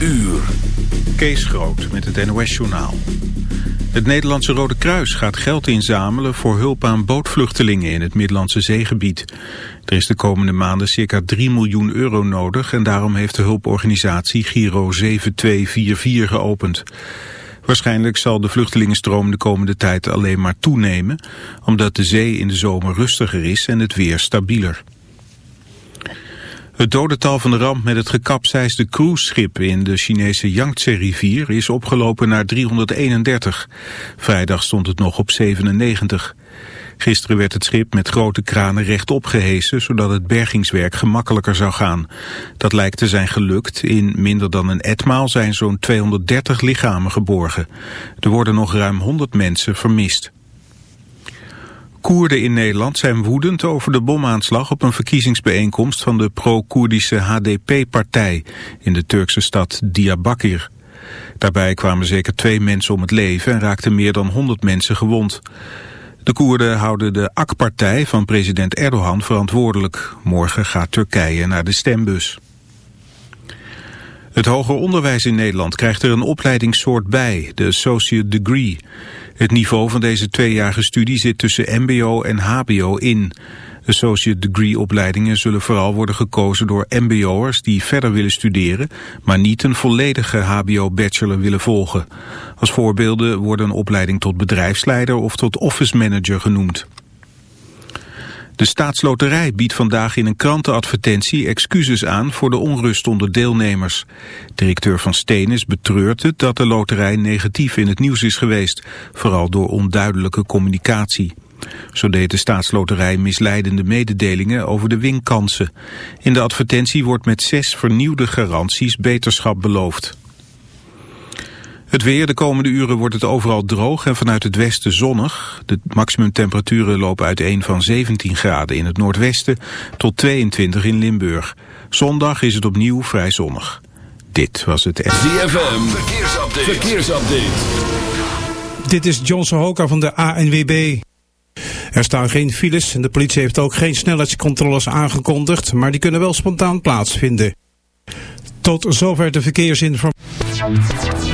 Uur. Kees Groot met het NOS-journaal. Het Nederlandse Rode Kruis gaat geld inzamelen voor hulp aan bootvluchtelingen in het Middellandse zeegebied. Er is de komende maanden circa 3 miljoen euro nodig en daarom heeft de hulporganisatie Giro 7244 geopend. Waarschijnlijk zal de vluchtelingenstroom de komende tijd alleen maar toenemen, omdat de zee in de zomer rustiger is en het weer stabieler. Het dodental van de ramp met het gekapseisde cruiseschip in de Chinese Yangtze-rivier is opgelopen naar 331. Vrijdag stond het nog op 97. Gisteren werd het schip met grote kranen rechtop gehesen, zodat het bergingswerk gemakkelijker zou gaan. Dat lijkt te zijn gelukt. In minder dan een etmaal zijn zo'n 230 lichamen geborgen. Er worden nog ruim 100 mensen vermist. Koerden in Nederland zijn woedend over de bomaanslag op een verkiezingsbijeenkomst van de pro-Koerdische HDP-partij in de Turkse stad Diyarbakir. Daarbij kwamen zeker twee mensen om het leven en raakten meer dan 100 mensen gewond. De Koerden houden de AK-partij van president Erdogan verantwoordelijk. Morgen gaat Turkije naar de stembus. Het hoger onderwijs in Nederland krijgt er een opleidingssoort bij, de Associate Degree. Het niveau van deze tweejarige studie zit tussen mbo en hbo in. Associate degree opleidingen zullen vooral worden gekozen door mbo'ers die verder willen studeren, maar niet een volledige hbo-bachelor willen volgen. Als voorbeelden worden een opleiding tot bedrijfsleider of tot office manager genoemd. De staatsloterij biedt vandaag in een krantenadvertentie excuses aan voor de onrust onder deelnemers. Directeur van Steenis betreurt het dat de loterij negatief in het nieuws is geweest, vooral door onduidelijke communicatie. Zo deed de staatsloterij misleidende mededelingen over de winkansen. In de advertentie wordt met zes vernieuwde garanties beterschap beloofd. Het weer, de komende uren wordt het overal droog en vanuit het westen zonnig. De maximumtemperaturen lopen uiteen van 17 graden in het noordwesten tot 22 in Limburg. Zondag is het opnieuw vrij zonnig. Dit was het... ZFM, verkeersupdate. verkeersupdate. Dit is Johnson Hoka van de ANWB. Er staan geen files en de politie heeft ook geen snelheidscontroles aangekondigd, maar die kunnen wel spontaan plaatsvinden. Tot zover de verkeersinformatie.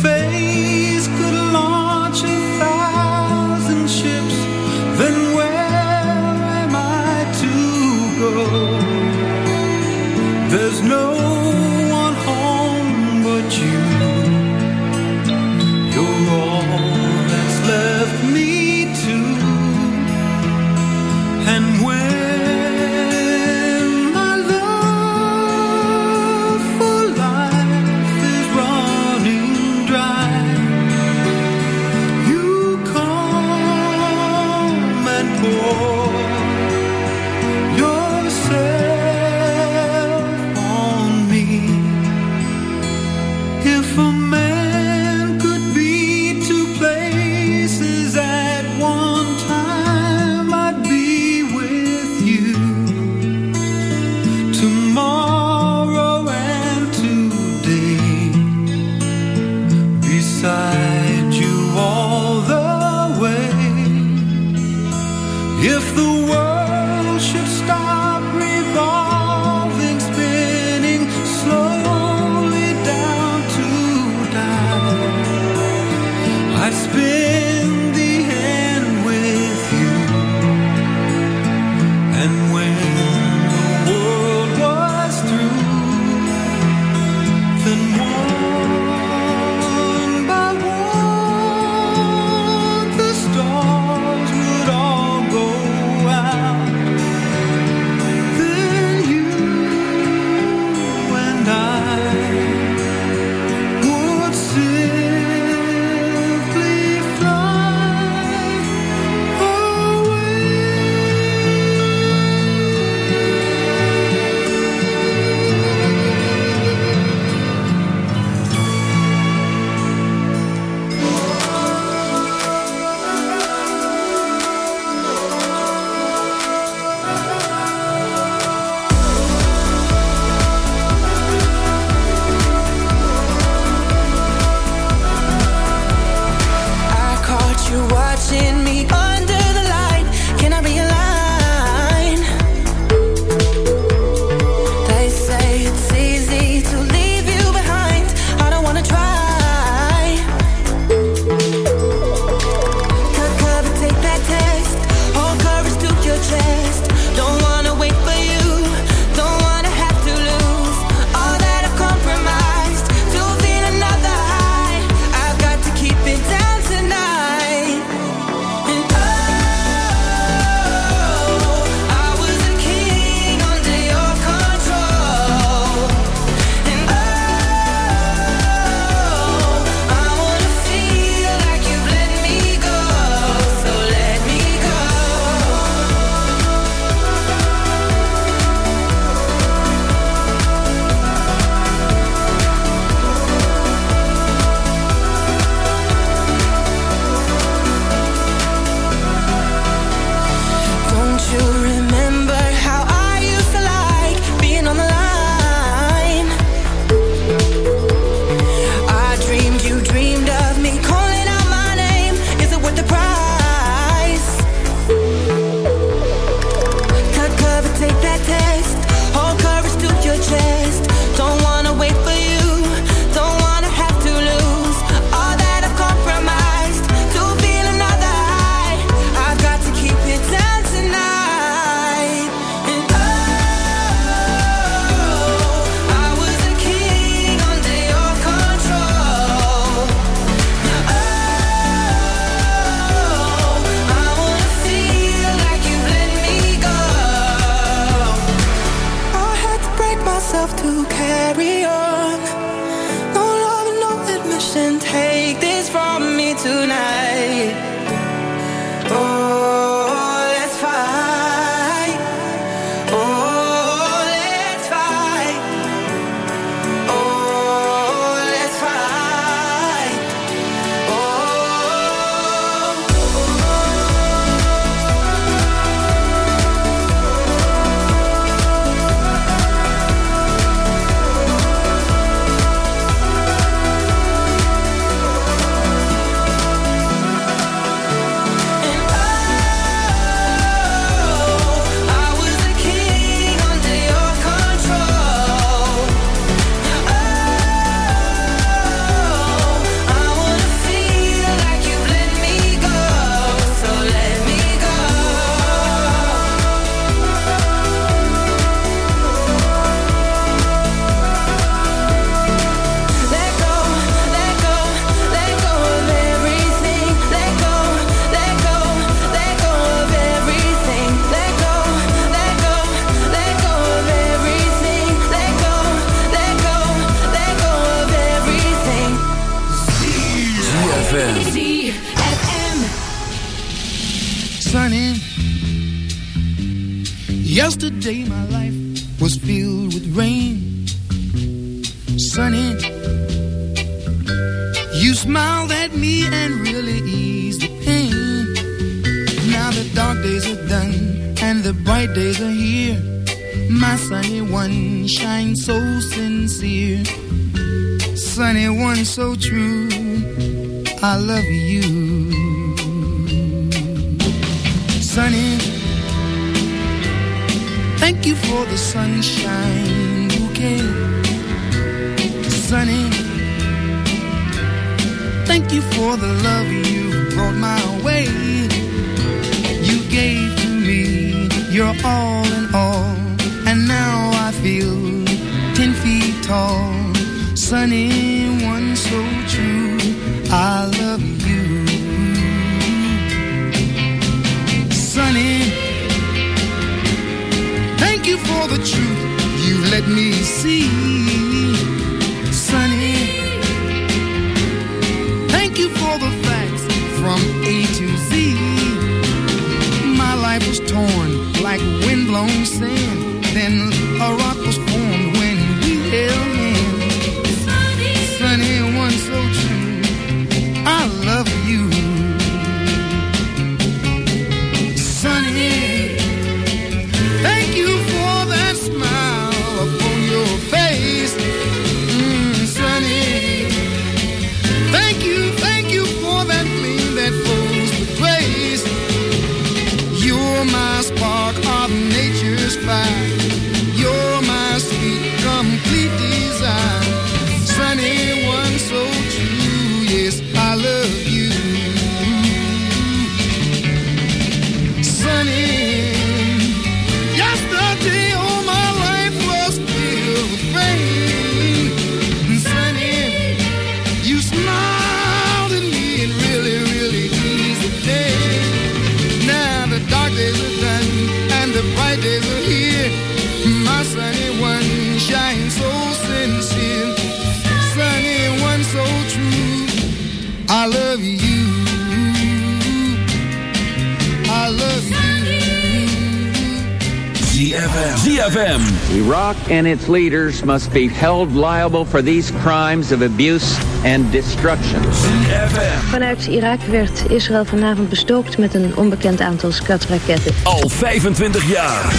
face done and the bright days are here. My sunny one shines so sincere, sunny one so true. I love you, sunny. Thank you for the sunshine bouquet, sunny. Thank you for the love you brought my way you're all in all, and now I feel ten feet tall. Sunny one, so true. I love you, Sunny. Thank you for the truth you let me see. like windblown sand. Then ZFM. Iraq and its leaders must be held liable for these crimes of abuse and destruction. Vanuit Irak werd Israël vanavond bestookt met een onbekend aantal skatraketten. Al 25 jaar.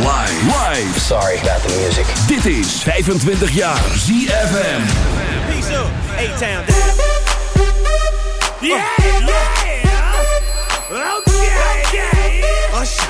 Live. Sorry about the music. Dit is 25 jaar ZFM. Peace out. A-Town. Yeah, yeah. Okay, okay. Oh,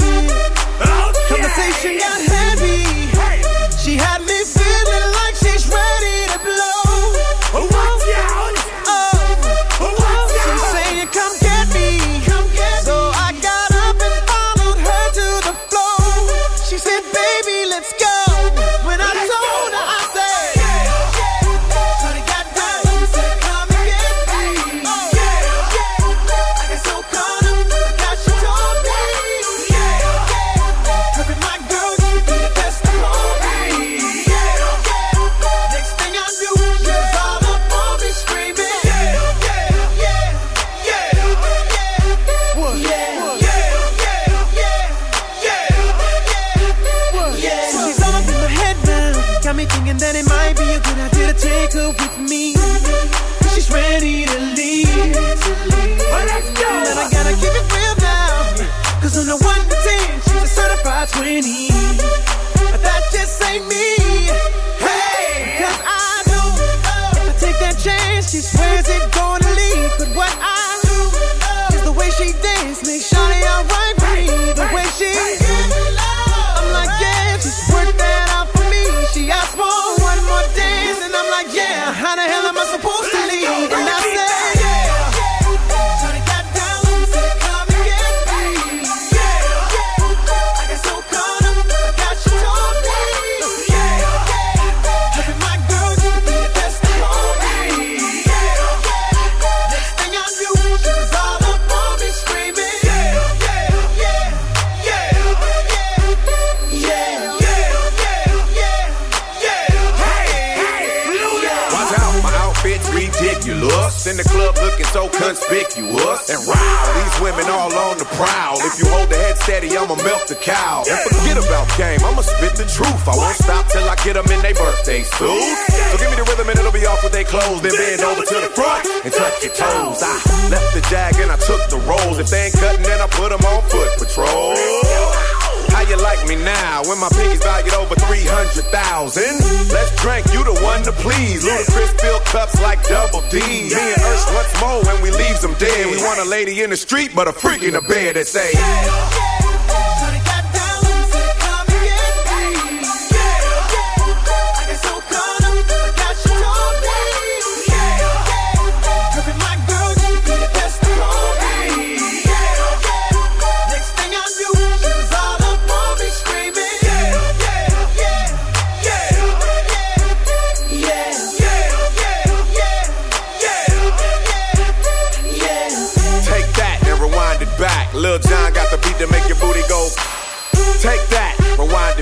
cups like double D. Me and Ush once more when we leaves them dead. We want a lady in the street, but a freak in the bed that say,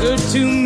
good to me,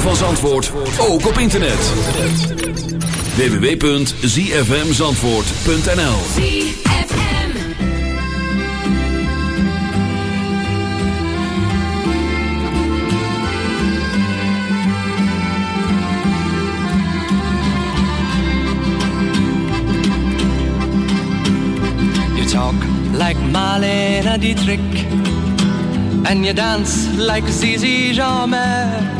ritme van Zandvoort, ook op internet. www.zfmzandvoort.nl You talk like Marlene Dietrich, and you dance like Zizi Jeanmaire.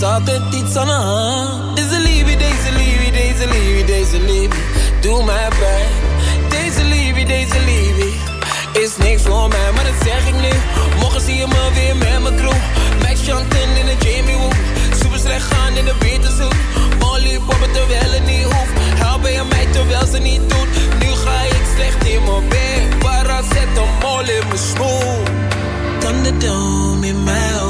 is altijd iets aan de hand. Deze liefde, deze liefde, deze liefde, deze liefde, doe mij pijn. Deze liefde, deze liefde, is niks voor mij, maar dat zeg ik nu. Morgen zie je me weer met mijn crew. Max Chanten in de Jamie Woo. Super slecht gaan in de Beterzoek. Molly poppen terwijl het niet hoeft. Helpen je mij terwijl ze niet doet. Nu ga ik slecht in mijn bed. Para zet een mol in mijn schoen. Thunderdome in mijn hoofd.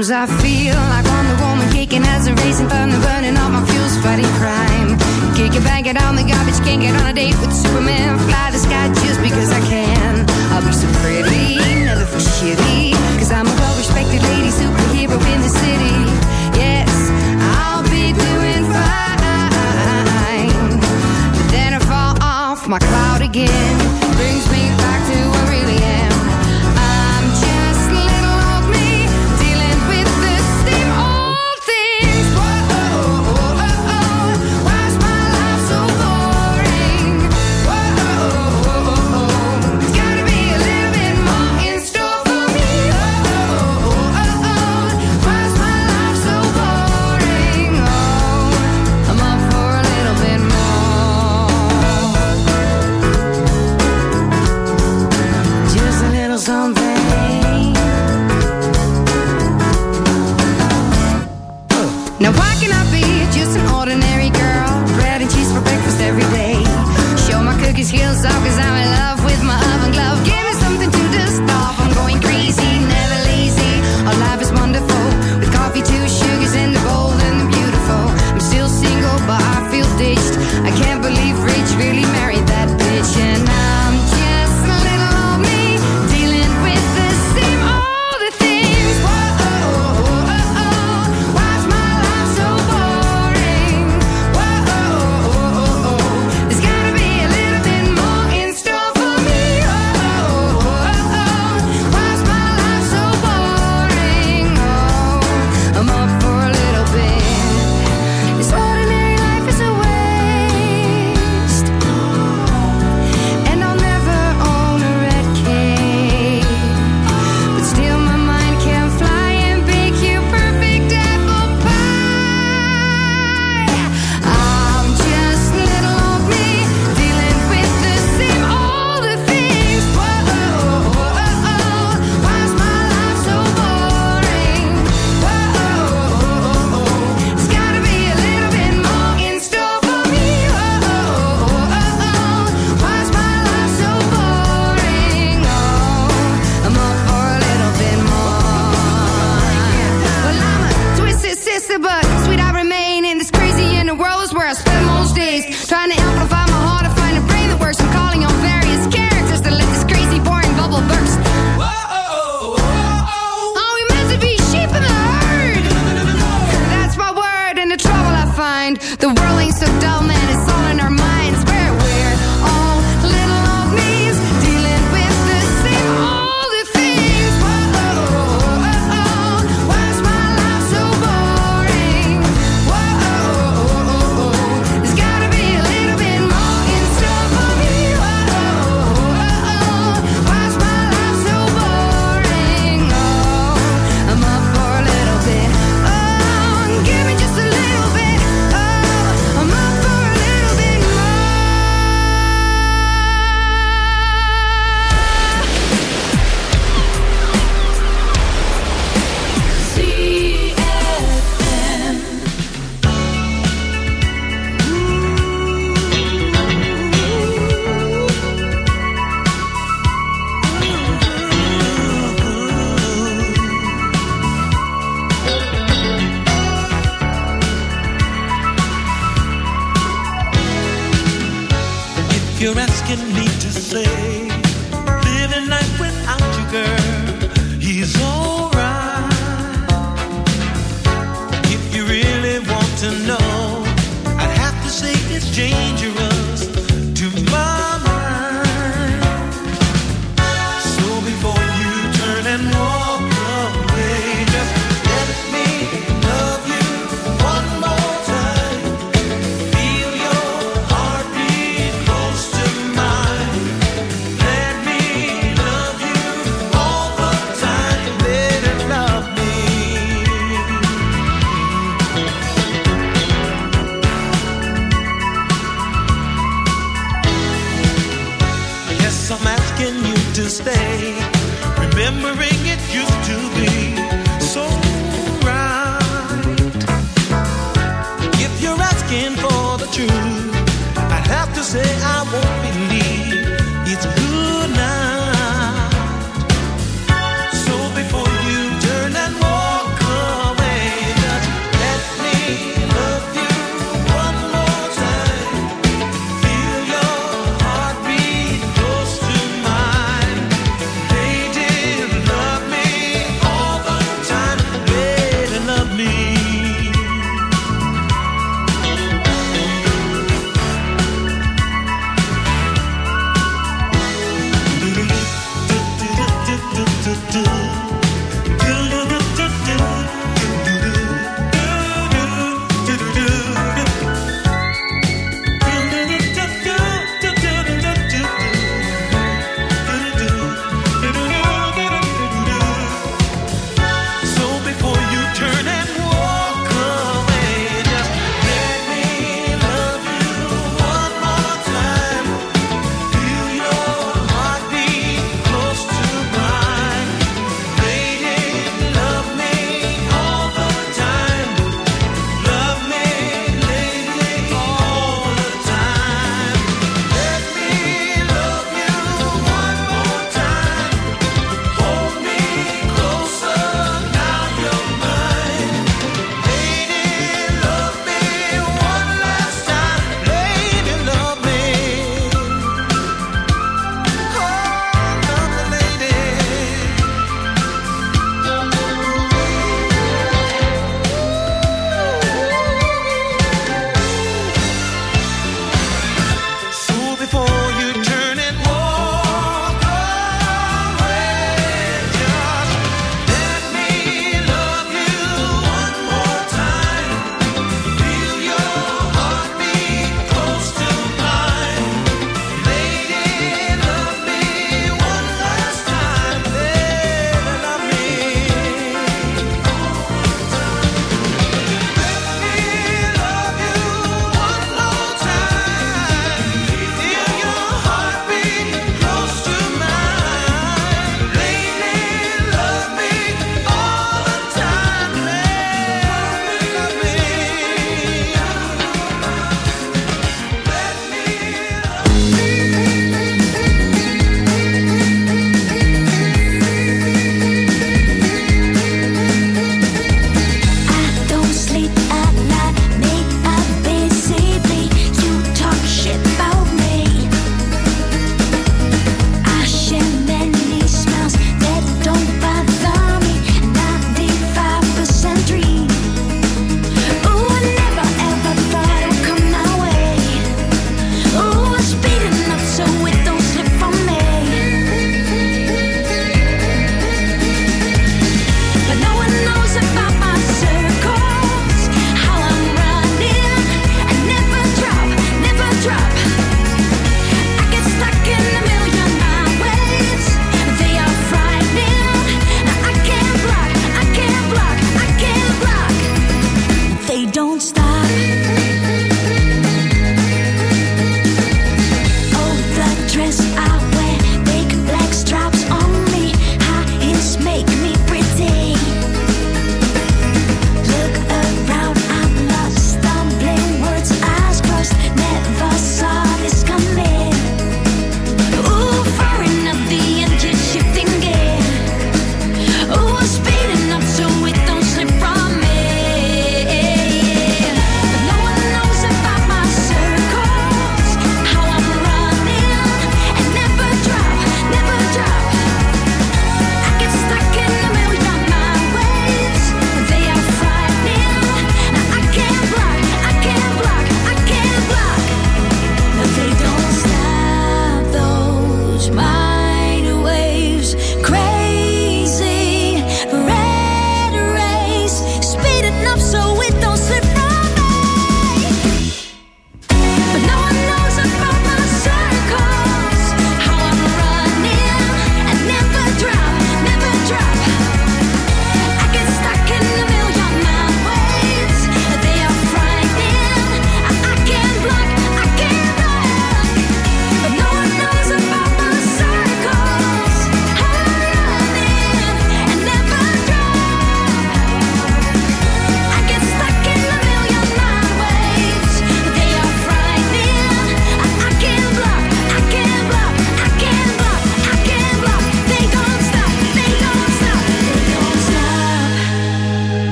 Sometimes I feel